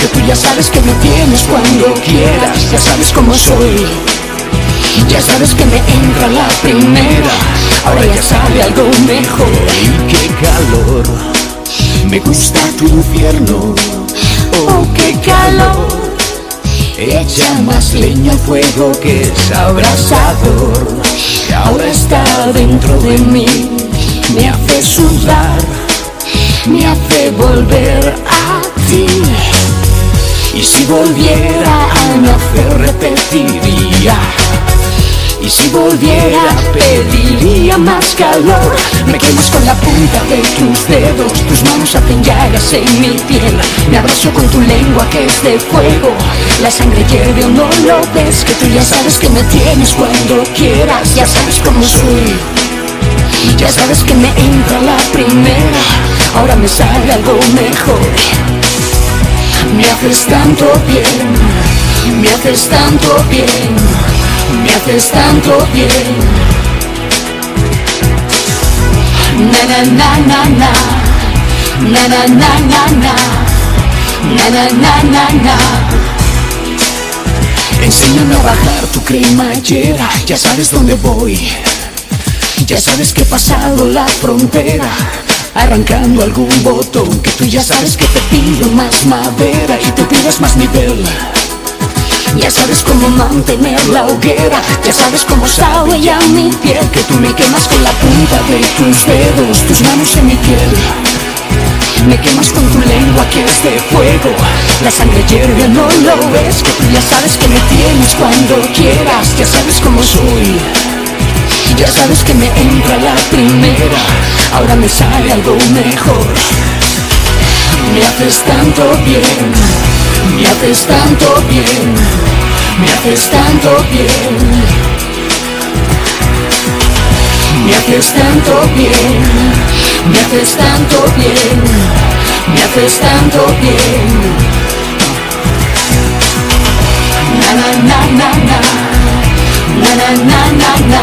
Que tú ya sabes que me tienes cuando quieras Ya sabes cómo soy ya sabes que me entra la primera, ahora ya sabe algo mejor. Y qué calor, me gusta tu infierno. Oh, qué calor. Echa más leña al fuego que es abrasador. Ahora está dentro de mí. Me hace sudar, me hace volver a ti. Y si volviera a nacer repetiría. Y si volviera pediría más calor. Me quemas con la punta de tus dedos Tus manos hacen llagas en mi piel. Me abrazo con tu lengua que es de fuego. La sangre hierve o no lo ves Que tú ya sabes que me tienes cuando quieras. Ya sabes cómo soy. Ya sabes que me entra la primera, ahora me sale algo mejor. Me haces tanto bien, me haces tanto bien me haces tanto bien. Na na na na na, na na na na na, na na na na na. Enséñame a bajar tu cremallera, ya sabes dónde voy. Ya sabes que he pasado la frontera Arrancando algún botón Que tú ya sabes que te pido más madera Y te pidas más nivel. Ya sabes cómo mantener la hoguera Ya sabes cómo sabe ya mi piel Que tú me quemas con la punta de tus dedos Tus manos en mi piel. Me quemas con tu lengua que es de fuego La sangre hierve, no lo ves Que tú ya sabes que me tienes cuando quieras Ya sabes cómo soy Ya sabes que me entra la primera. Ahora me sale algo mejor. Me haces tanto bien. Me haces tanto bien. Me haces tanto bien. Me haces tanto bien, me haces tanto bien, me haces tanto bien. Na na na na na, na na na na na,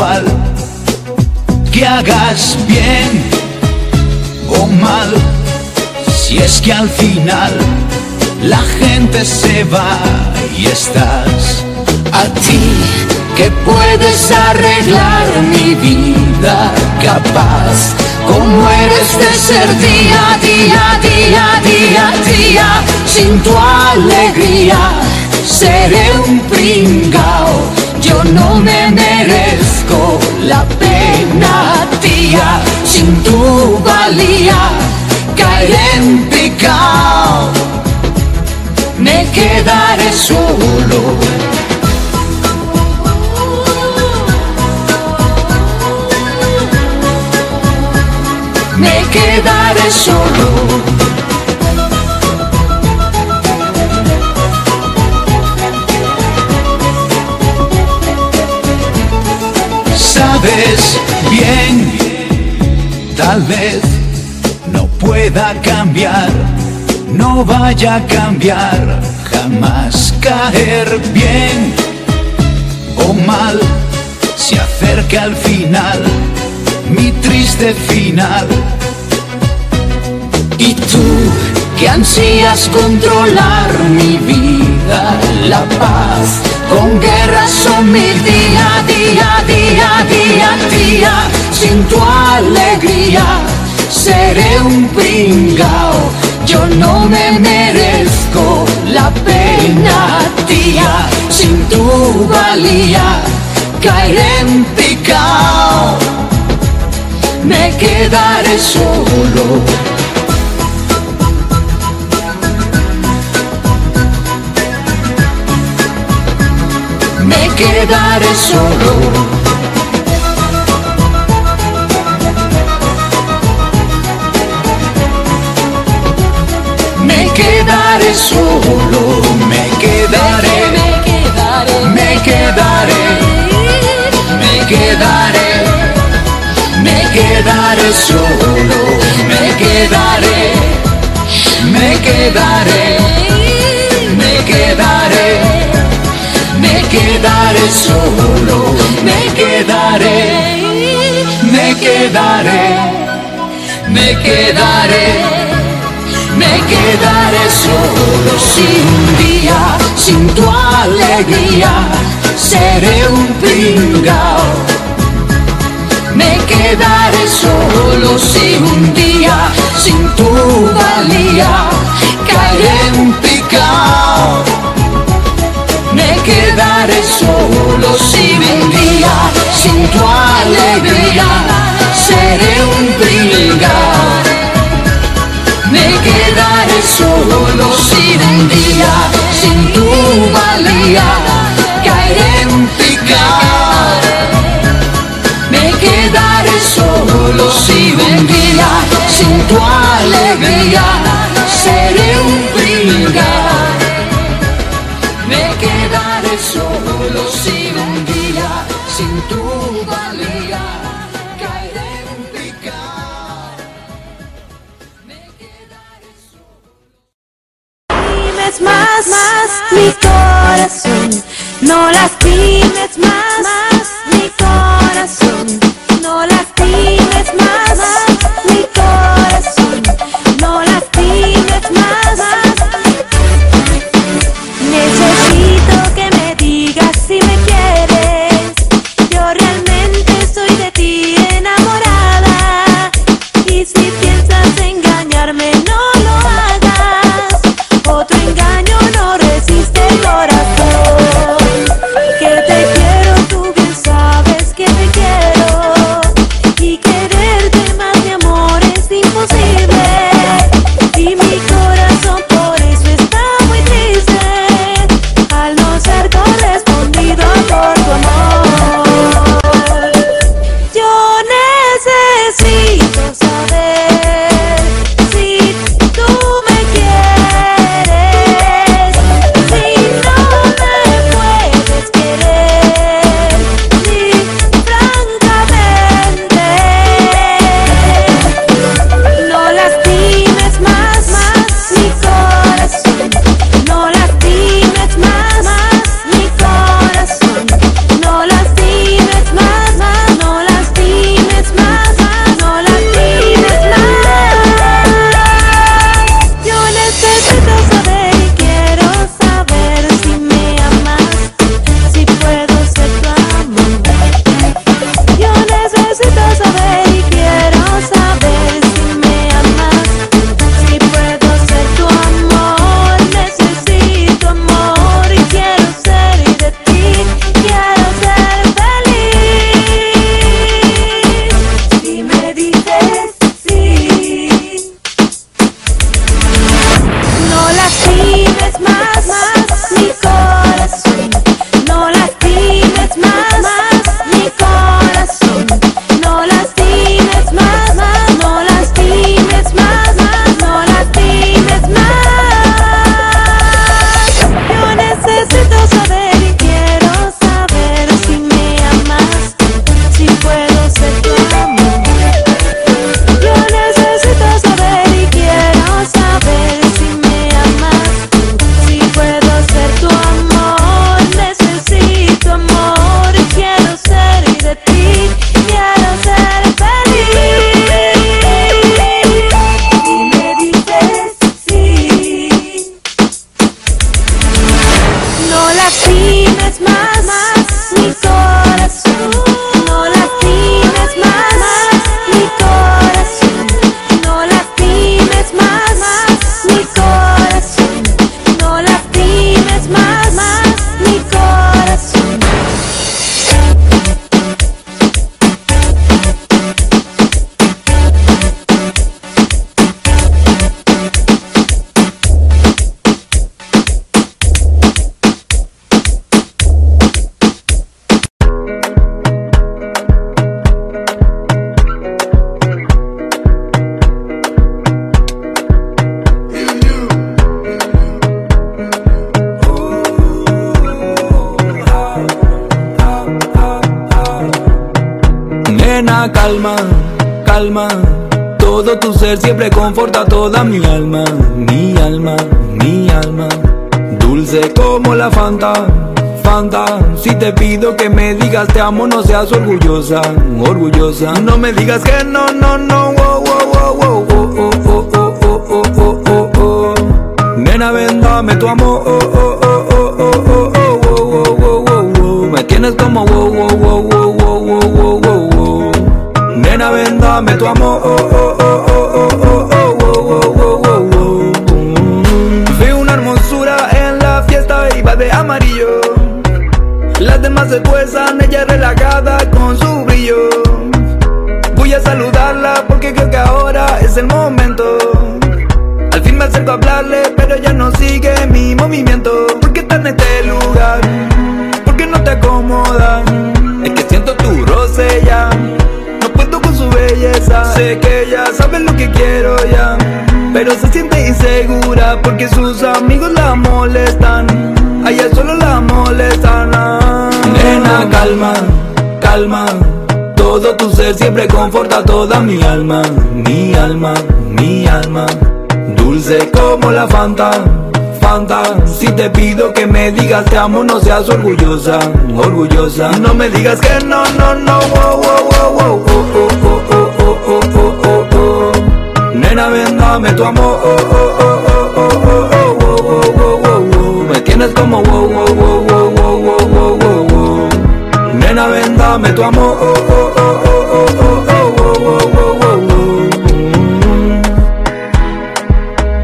igual, que hagas bien o mal, si es que al final la gente se va y estás a ti que puedes arreglar mi vida capaz como eres de ser día, día, día, día, día sin tu alegría seré un pringao. Yo no me la pena tía sin tu valía caeré en picao me quedaré solo me quedaré solo. Sabes bien, tal vez no pueda cambiar, no vaya a cambiar, jamás caer bien o mal, se acerca al final, mi triste final. Y tú que ansías controlar mi vida, la paz, con guerras son mi día, día, día, día, día, sin tu alegría seré un pringao, yo no me merezco la pena, tía, sin tu valía caeré en picao, me quedaré solo. Quedaré solo. Me quedaré solo, me quedaré, Me quedaré, me quedaré, me quedaré, me quedaré solo, me quedaré, me quedaré, solo, me quedaré, me quedaré, me quedaré, me quedaré solo sin un día, sin tu alegría, seré un pringao. Me quedaré solo sin un día, sin tu valía, caeré en picao. Quedaré solo si un día sin tu alegría seré un pringao. Me quedaré solo si un día sin tu valía caeré en picao. Me quedaré solo si un día sin tu alegría No lastimes conforta toda mi alma, mi alma, mi alma. Dulce como la Fanta, Fanta. Si te pido que me digas te amo, no seas orgullosa, orgullosa. No me digas que no, Pero se siente insegura porque sus amigos la molestan. A ella solo la molestan. ah. Nena, calma, calma. Todo tu ser siempre conforta toda mi alma, mi alma, mi alma. Dulce como la Fanta, Fanta. Si te pido que me digas te amo, no seas orgullosa, orgullosa. No me digas que no, no, no, wow, wow, wow, wow, oh, oh, oh, oh, oh, oh, oh, oh, oh nena, ven, dame tu amor. Oh, oh, oh, Me tienes como wow, wow, wow, wow, wow, wow, wow, Nena, ven, dame tu amor.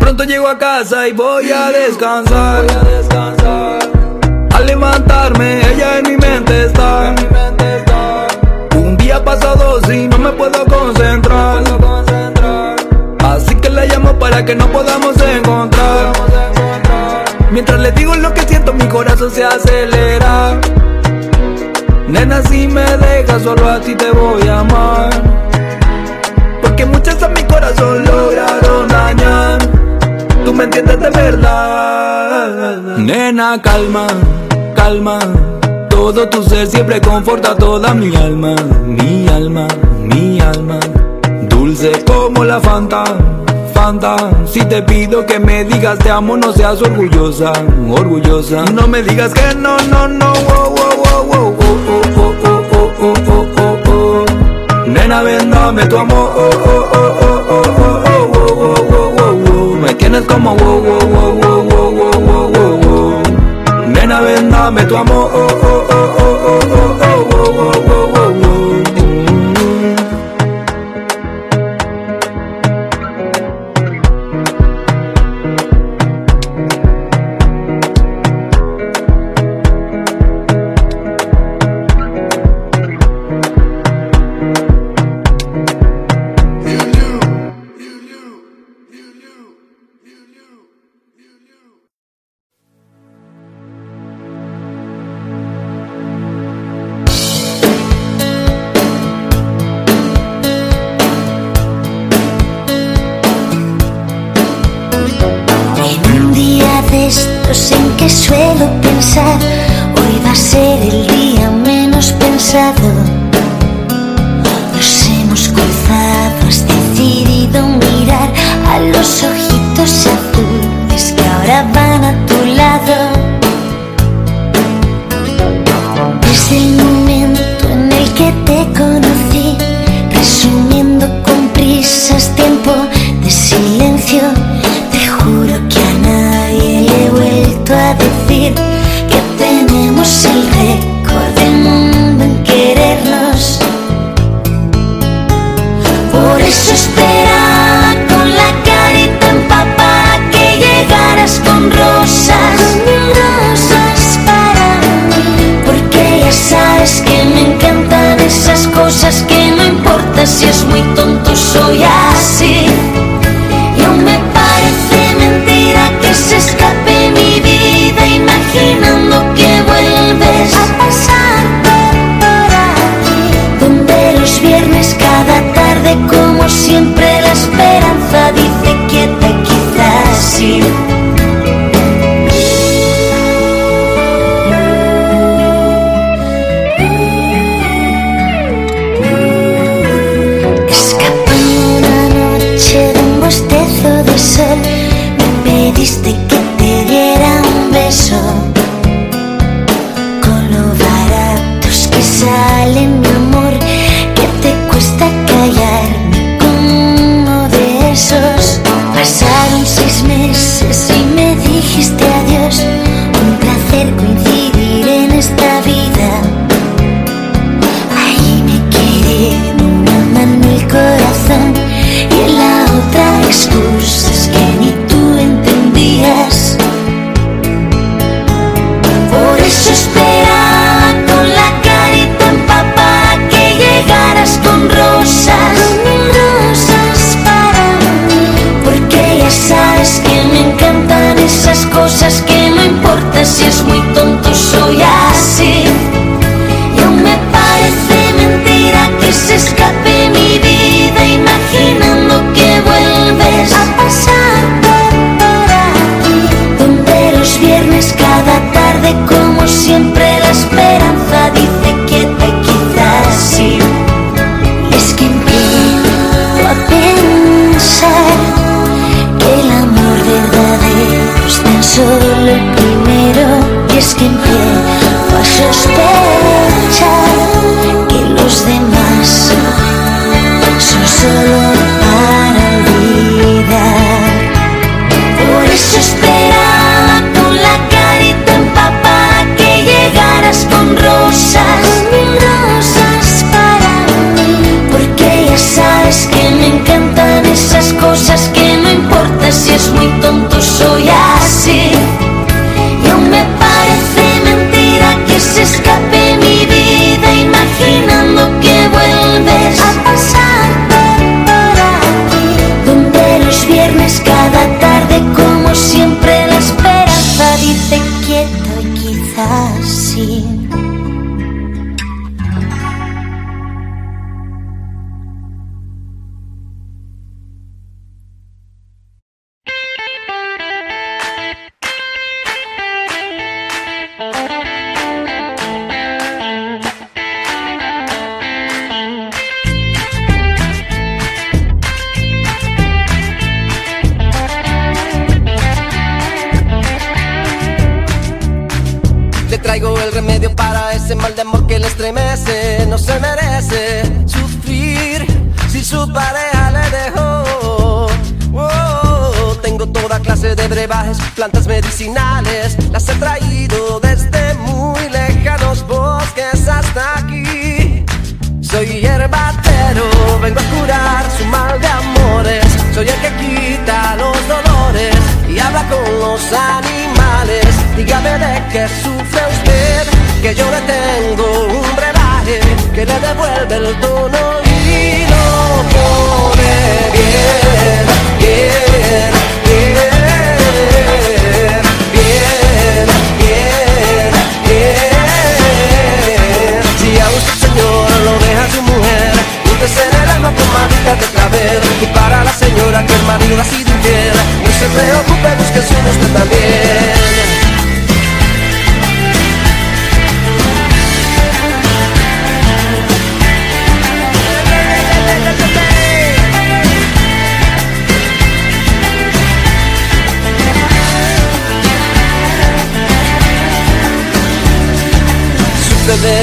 Pronto llego a casa y voy a descansar. Voy a descansar. Al levantarme, ella en mi mente está. Un día pasado, si no me puedo concentrar para que nos podamos encontrar. Mientras le digo lo que siento, mi corazón se acelera. Nena, si me dejas, solo a ti te voy a amar. Porque muchas a mi corazón lograron dañar. Tú me entiendes de verdad. Nena, calma, calma. Todo tu ser siempre conforta toda mi alma, mi alma, mi alma. Dulce como la Fanta, si te pido que me digas te amo no seas orgullosa, orgullosa No me digas que no, no, no, oh, oh, oh, Nena, ven, dame tu amor. Oh, oh, oh, oh, oh, oh, oh, Me tienes como wow, wow, wow, wow, wow, wow, wow, Nena, ven, dame tu amor. Oh, oh, oh.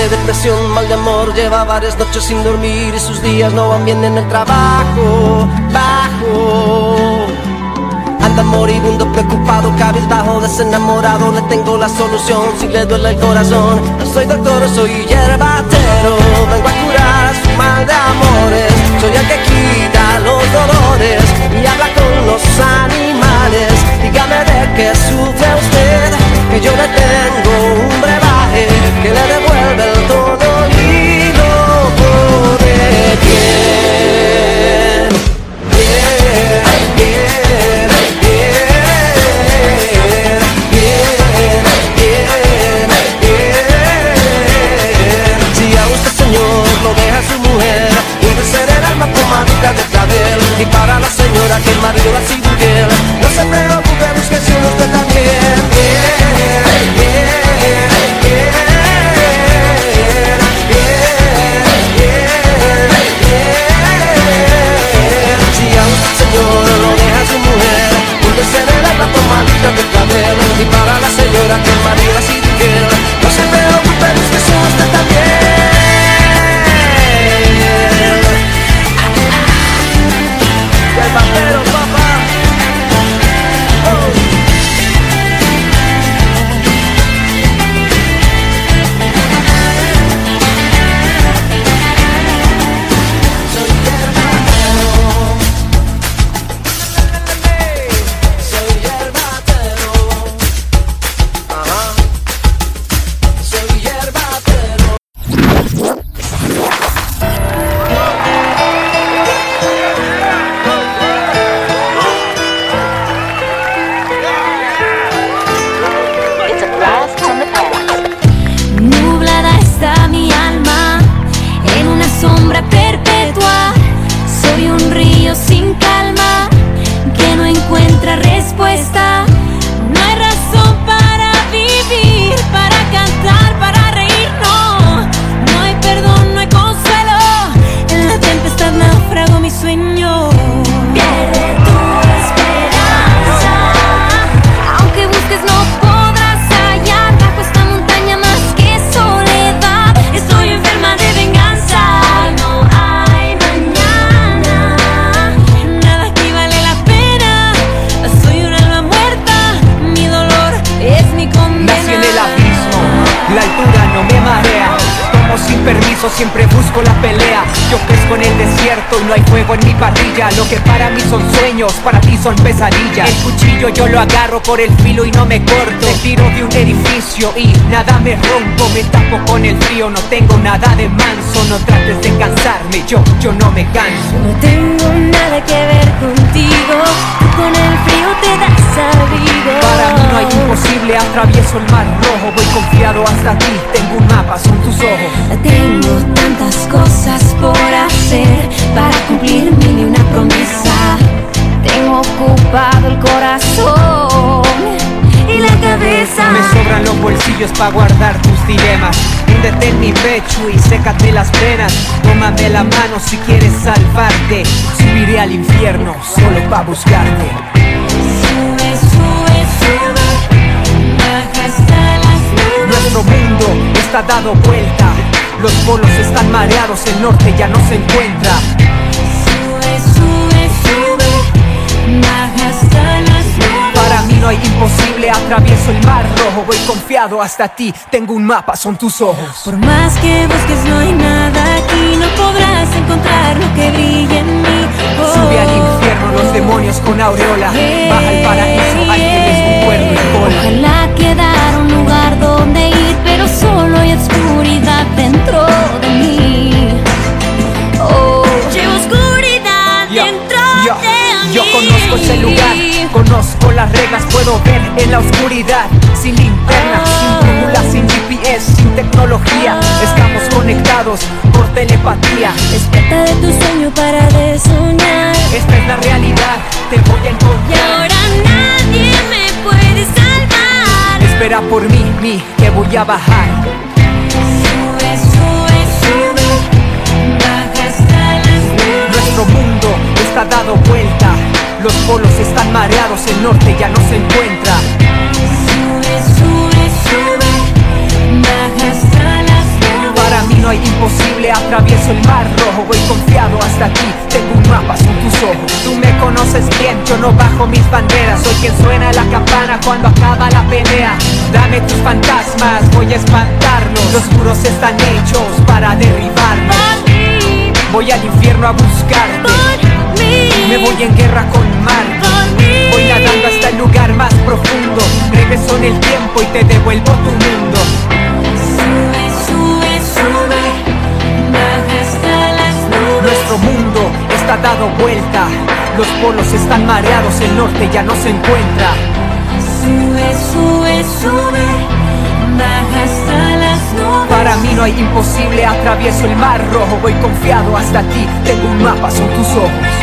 De depresión, mal de amor, lleva varias noches sin dormir y sus días no van bien en el trabajo. Bajo, anda moribundo, preocupado, cabizbajo, desenamorado. Le tengo la solución si le duele el corazón. No soy doctor, soy hierbatero. Vengo a curar su mal de amores. Soy el que quita los dolores y habla con los animales. Dígame de qué sufre usted, que yo le tengo un que le devuelve el todo y lo pone bien. Bien, bien, bien, bien, bien, bien. Si a usted, señor, lo deja su mujer, puede ser el alma pomadita de clavel. Y para la señora que el marido ha sido infiel, no se preocupe, busque si usted también. Bien, bien, Y para la señora que el marido sido infiel, no se preocupe, busque si usted también. Lo que para mí son sueños, para ti son pesadillas. El cuchillo yo lo agarro por el filo y no me corto. Me tiro de un edificio y nada me rompo. Me tapo con el frío, no tengo nada de manso. No trates de cansarme, yo, yo no me canso. No tengo nada que ver contigo. Tú con el frío te das abrigo. Para mí no hay imposible, atravieso el mar rojo. Voy confiado hasta ti, tengo un mapa, son tus ojos. Tengo tantas cosas por hacer para cumplir mil y una promesa. Tengo ocupado el corazón y la cabeza. Me sobran los bolsillos para guardar tus dilemas. Húndete en mi pecho y sécate las penas. Tómame la mano si quieres salvarte. Subiré al infierno solo para buscarte. Sube, sube, sube, baja hasta las nubes. Nuestro mundo está dado vuelta. Los polos están mareados, el norte ya no se encuentra. Para mí no hay imposible, atravieso el mar rojo. Voy confiado hasta ti, tengo un mapa, son tus ojos. Por más que busques no hay nada aquí, no podrás encontrar lo que brilla en mí. Oh. Sube al infierno los demonios con aureola. Baja al paraíso, ángeles con cuerno y cola. Ojalá quedara un lugar donde ir, pero solo hay oscuridad dentro conozco ese lugar, conozco las reglas, puedo ver en la oscuridad, sin linterna, sin brújula, sin GPS, sin tecnología, estamos conectados por telepatía. Despierta de tu sueño para de soñar. Esta es la realidad, te voy a Y encontrar. ahora nadie me puede salvar. Espera por mí, mi, que voy a bajar. Sube, sube, sube, baja hasta las nubes. Nuestro mundo está dado vuelta, los polos están mareados, el norte ya no se encuentra. Sube, sube, sube, baja hasta las nubes. Para mí no hay imposible, atravieso el mar rojo, voy confiado hasta aquí. Tengo un mapa son tus ojos. Tú me conoces bien, yo no bajo mis banderas. Soy quien suena la campana cuando acaba la pelea. Dame tus fantasmas, voy a espantarlos. Los muros están hechos para derribarnos. Voy al infierno a buscarte. Me voy en guerra con Voy nadando hasta el lugar más profundo. Regreso en el tiempo y te devuelvo tu mundo. Sube, sube, sube. Baja hasta las nubes. Nuestro mundo está dado vuelta. Los polos están mareados, el norte ya no se encuentra. Sube, sube, sube. Baja hasta las nubes. Para mí no hay imposible, atravieso el mar rojo, voy confiado hasta ti, tengo un mapa, son tus ojos.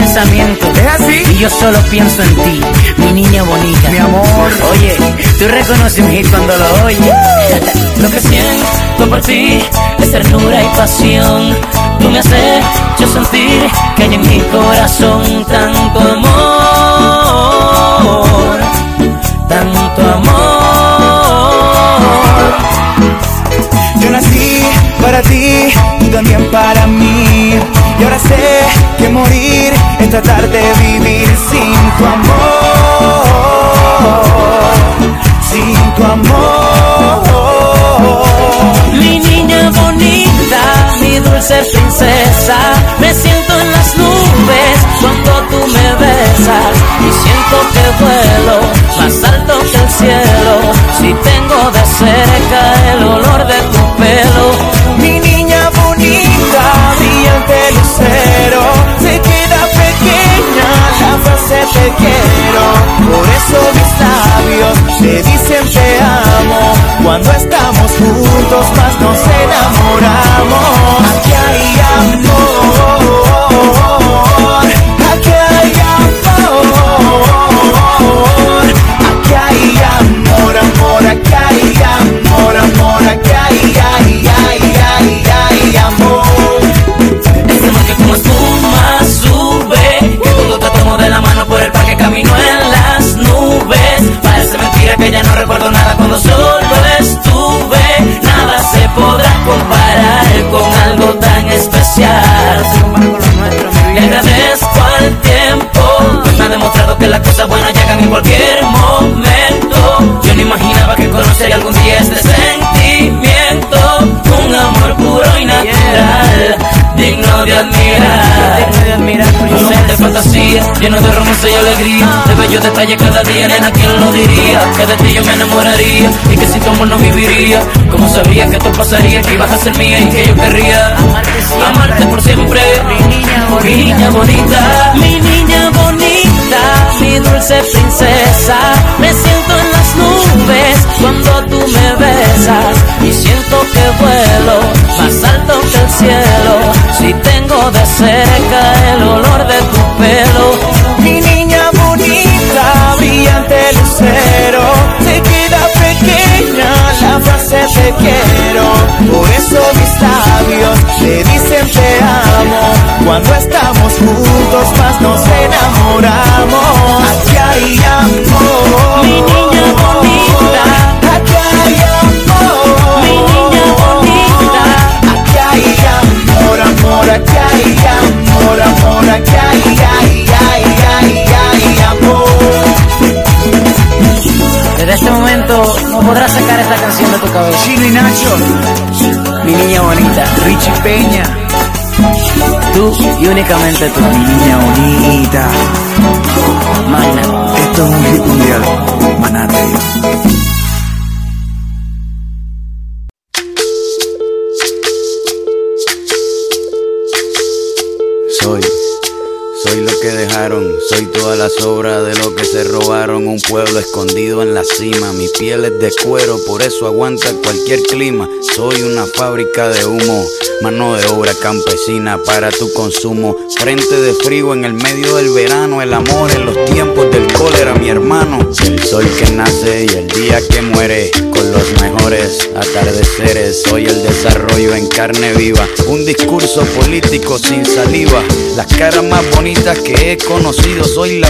Pensamiento. ¿Es así? Y yo solo pienso en ti, mi niña bonita. Mi amor. Oye, tú reconoces un hit cuando lo oyes. lo que siento por ti es ternura y pasión. Tú me haces yo sentir que hay en mi corazón tanto amor, tanto amor. Nací para ti, tú también para mí. Y ahora sé que morir es tratar de vivir sin tu amor. Sin tu amor. Mi niña bonita, mi dulce princesa, me siento en las nubes cuando tú me besas y siento que vuelo más alto que el cielo. Si tengo de cerca el olor de tu pelo, Mi niña bonita, brillante lucero, se queda te quiero. Por eso mis labios te dicen te amo. Cuando estamos juntos más nos enamoramos. Aquí hay amor, fantasía, lleno de romance y alegría, de bellos detalles cada día, nena, ¿quién lo diría? Que de ti yo me enamoraría y que sin tu amor no viviría. Como sabía que esto pasaría, que ibas a ser mía y que yo querría amarte por siempre. Mi niña bonita, mi niña bonita, mi niña bonita, mi dulce princesa. Me siento en nubes cuando tú me besas y siento que vuelo más alto que el cielo. Si tengo de cerca el olor de tu pelo. Mi niña bonita, brillante lucero, se queda pequeña la frase te quiero. Por eso mis labios te dicen te amo. Cuando estamos juntos más nos enamoramos. Aquí hay amor. Mi niña bonita, Aquí hay amor. mi niña bonita. Aquí hay amor, amor, aquí hay amor, amor, aquí hay, Desde este momento no podrás sacar esta canción de tu cabeza. Chino y Nacho, Mi niña bonita, Richie Peña, tú y únicamente tú. mi niña bonita. Magna. Esto es un hit mundial, Manate. Soy, soy lo que dejaron, soy toda la sobra de lo que se robaron. Un pueblo escondido en la cima, mi piel es de cuero, por eso aguanta cualquier clima. Soy una fábrica de humo, mano de obra campesina para tu consumo. Frente de frío en el medio del verano, el amor en los tiempos del cólera, mi hermano. El sol que nace y el día que muere, con los mejores atardeceres. Soy el desarrollo en carne viva, un discurso político sin saliva. Las caras más bonitas que he conocido, soy la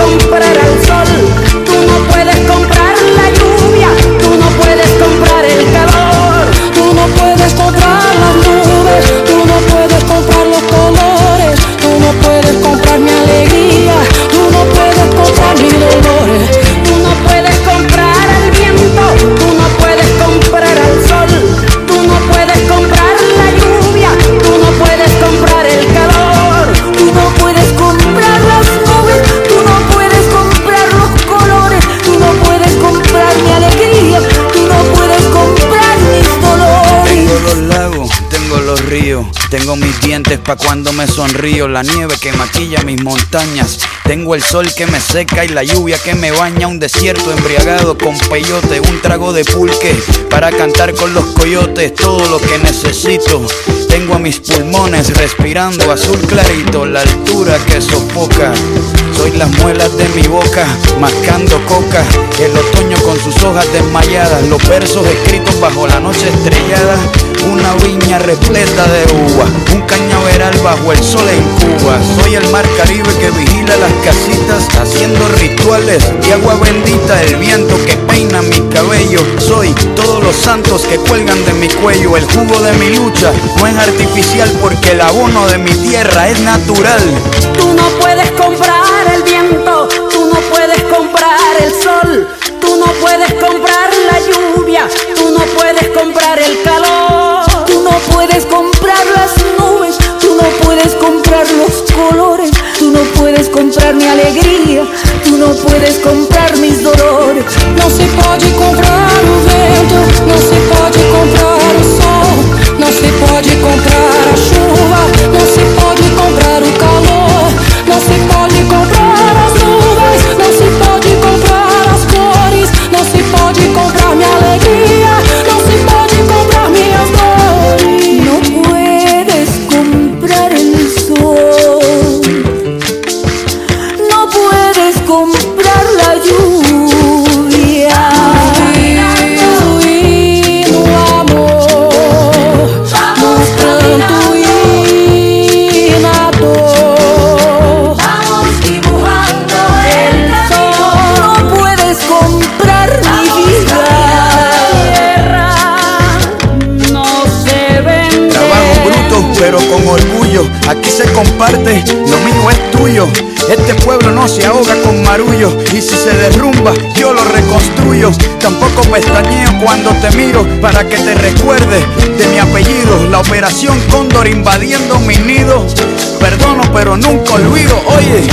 comprar al sol, tú no puedes comprar la lluvia, tú no puedes comprar el Tengo mis dientes pa' cuando me sonrío, la nieve que maquilla mis montañas. Tengo el sol que me seca y la lluvia que me baña. Un desierto embriagado con peyote, un trago de pulque para cantar con los coyotes. Todo lo que necesito. Tengo a mis pulmones respirando azul clarito, la altura que sofoca. Soy las muelas de mi boca, mascando coca. El otoño con sus hojas desmayadas, los versos escritos bajo la noche estrellada. Una viña repleta de uva, un cañaveral bajo el sol en Cuba. Soy el mar Caribe que vigila las casitas, haciendo rituales de agua bendita. El viento que peina mi cabello. Soy todos los santos que cuelgan de mi cuello. El jugo de mi lucha no es artificial porque el abono de mi tierra es natural. Tú no puedes comprar el viento, tú no puedes comprar el sol, tú no puedes comprar la lluvia, tú no puedes comprar el calor, no puedes comprar las nubes, tú no puedes comprar los colores, tú no puedes comprar mi alegría, tú no puedes comprar mis dolores. Não se pode comprar o vento, não se pode comprar o sol, não se pode comprar a chuva, pero con orgullo. Aquí se comparte, lo mío es tuyo. Este pueblo no se ahoga con marullo. Y si se derrumba, yo lo reconstruyo. Tampoco pestañeo cuando te miro para que te recuerde de mi apellido. La operación Cóndor invadiendo mi nido. Perdono, pero nunca olvido. Oye,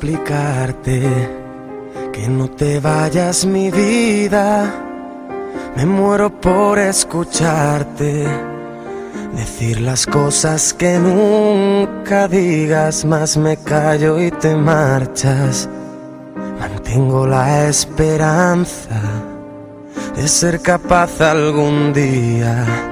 suplicarte que no te vayas mi vida. Me muero por escucharte decir las cosas que nunca digas, más me callo y te marchas. Mantengo la esperanza de ser capaz algún día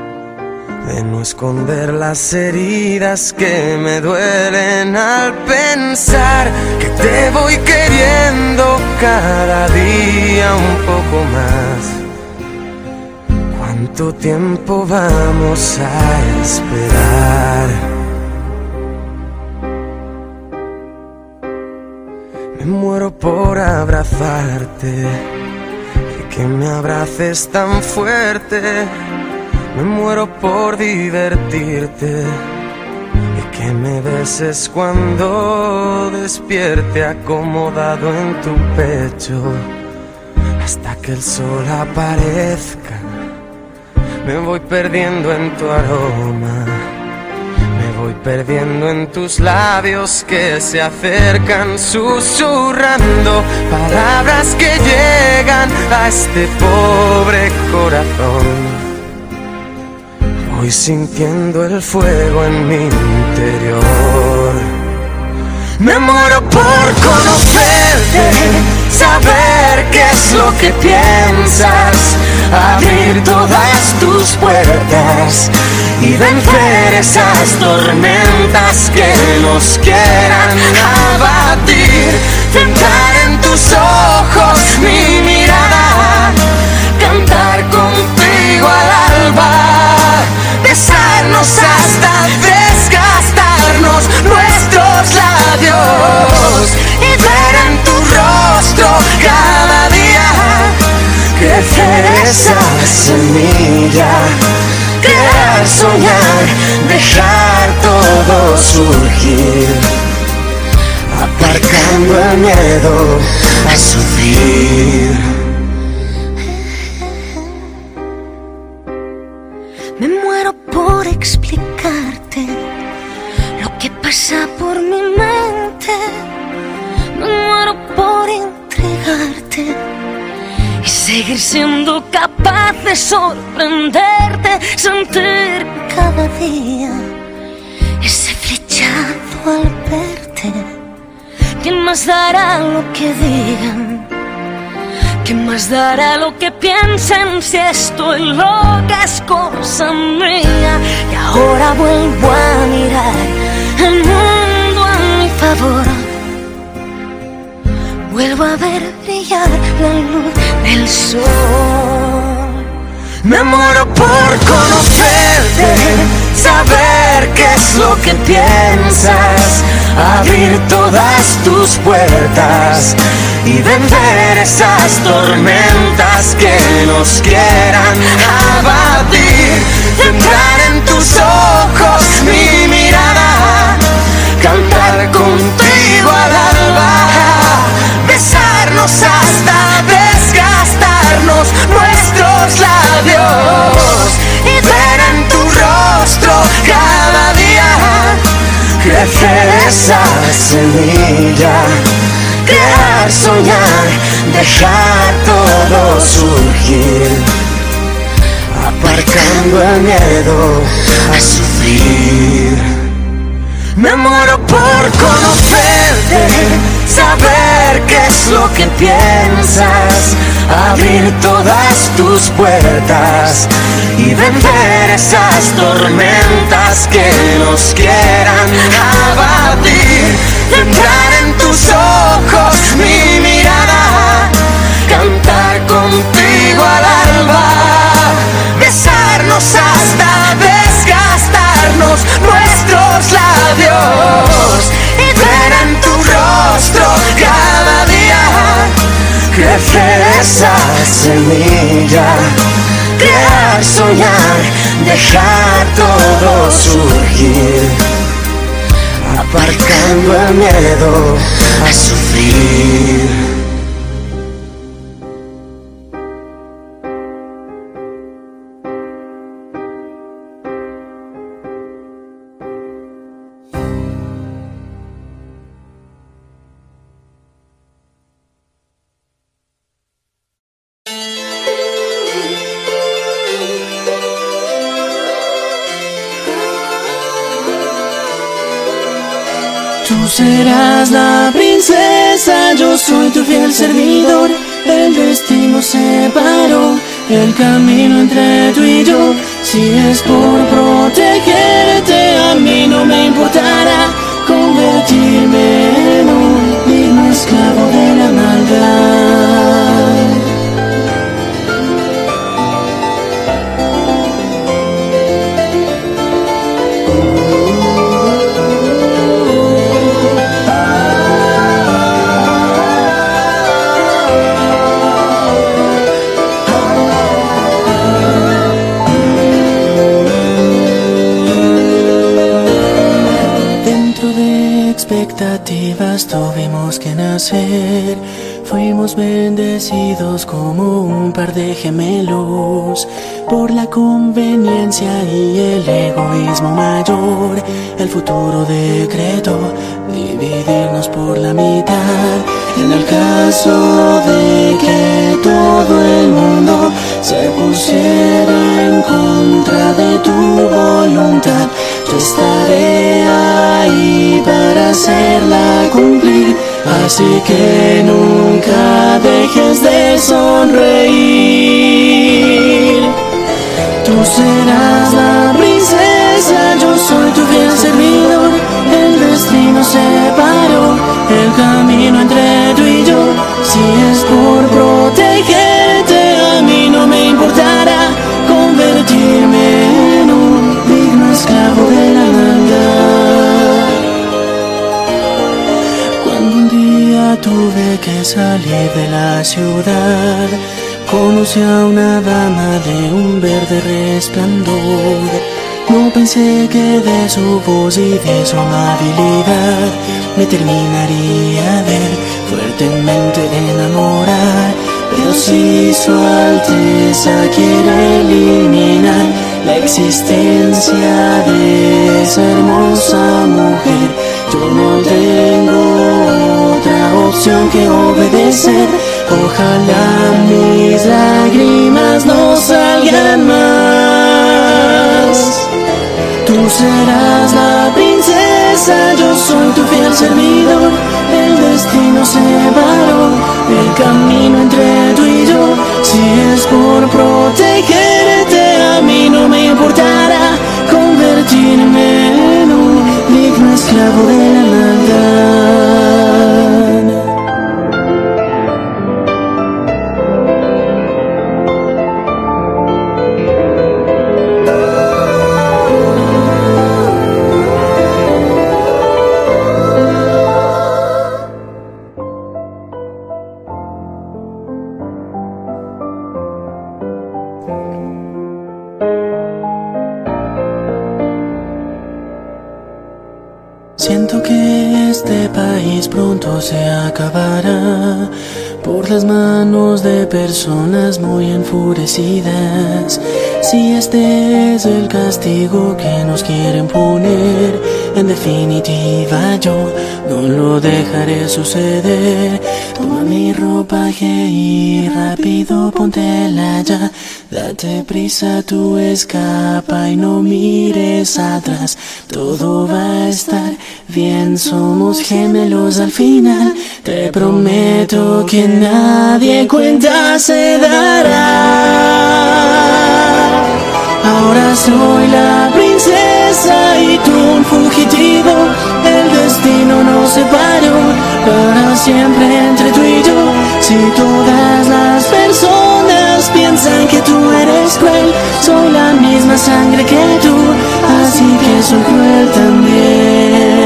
de no esconder las heridas que me duelen al pensar que te voy queriendo cada día un poco más. ¿Cuánto tiempo vamos a esperar? Me muero por abrazarte y que me abraces tan fuerte. Me muero por divertirte y que me beses cuando despierte acomodado en tu pecho hasta que el sol aparezca. Me voy perdiendo en tu aroma, me voy perdiendo en tus labios que se acercan susurrando palabras que llegan a este pobre corazón. Voy sintiendo el fuego en mi interior. Me muero por conocerte, saber qué es lo que piensas, abrir todas tus puertas y vencer esas tormentas que nos quieran abatir. Tentar en tus ojos mi mirada, cantar contigo al alba, nuestros labios y ver en tu rostro cada día crecer esa semilla, crear, soñar, dejar todo surgir, aparcando el miedo a sufrir. Pasa por mi mente. Me muero por entregarte y seguir siendo capaz de sorprenderte, sentir cada día ese flechazo al verte. ¿Quién más dará lo que digan? ¿Qué más dará lo que piensen si estoy loca es cosa mía? Y ahora vuelvo a mirar Vuelvo a ver brillar la luz del sol. Me muero por conocerte, saber qué es lo que piensas, abrir todas tus puertas y vencer esas tormentas que nos quieran abatir. Entrar en tus ojos mi mirada, cantar contigo al alba, besarnos hasta desgastarnos nuestros labios y ver en tu rostro cada día crecer esa semilla, crear, soñar, dejar todo surgir, aparcando el miedo a sufrir. Me muero por conocerte, saber qué es lo que piensas, abrir todas tus puertas y vencer esas tormentas que nos quieran abatir. Entrar en tus ojos mi mirada, cantar contigo al alba, besarnos hasta nuestros labios y ver en tu rostro cada día crecer esa semilla, crear, soñar, dejar todo surgir, aparcando el miedo a sufrir. Serás la princesa, yo soy tu fiel servidor. El destino separó el camino entre tú y yo. Si es por protegerte, a mí no me importará convertirme en un que nacer. Fuimos bendecidos como un par de gemelos. Por la conveniencia y el egoísmo mayor, el futuro decretó dividirnos por la mitad. En el caso de que todo el mundo se pusiera en contra de tu voluntad, yo estaré ahí para hacerla cumplir. Así que nunca dejes de sonreír. Tú serás la princesa, yo soy tu fiel servidor. El destino separó el camino entre. Si es por protegerte, a mí no me importará convertirme en un digno esclavo de la maldad. Cuando un día tuve que salir de la ciudad, conocí a una dama de un verde resplandor. No pensé que de su voz y de su amabilidad me terminaría de fuertemente enamorar. Pero si su alteza quiere eliminar la existencia de esa hermosa mujer, yo no tengo otra opción que obedecer. Ojalá mis lágrimas no salgan más. Tú serás la princesa, yo soy tu fiel servidor. El destino separó el camino entre tú y yo. Si es por protegerte, a mí no me importará convertirme en un digno esclavo de la Si este es el castigo que nos quieren poner, en definitiva yo no lo dejaré suceder. Toma mi ropaje y rápido póntela ya. Date prisa, tú escapa y no mires atrás. Todo va a estar bien, somos gemelos al final. Te prometo que nadie cuenta se dará. Ahora soy la princesa y tú un fugitivo. El destino nos separó para siempre entre tú y yo. Si todas las personas piensan que tú eres cruel, soy la misma sangre que tú, así que soy cruel también.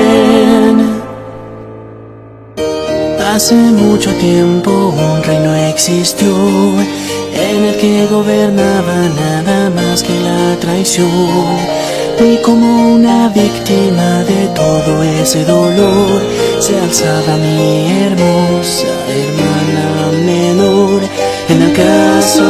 Hace mucho tiempo un reino existió en el que gobernaba nada más que la traición. Y como una víctima de todo ese dolor, se alzaba mi hermosa hermana menor. En el caso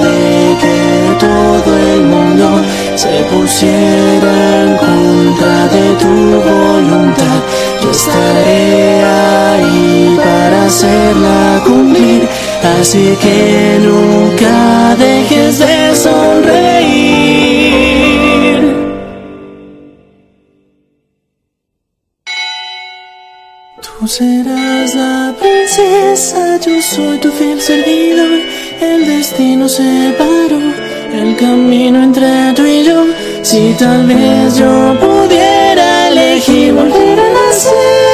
de que todo el mundo se pusiera en contra de tu voluntad, yo estaré ahí para hacerla cumplir. Así que nunca dejes de sonreír. Tú serás la princesa, yo soy tu fiel servidor. El destino separó el camino entre tú y yo. Si tal vez yo pudiera elegir volver a nacer.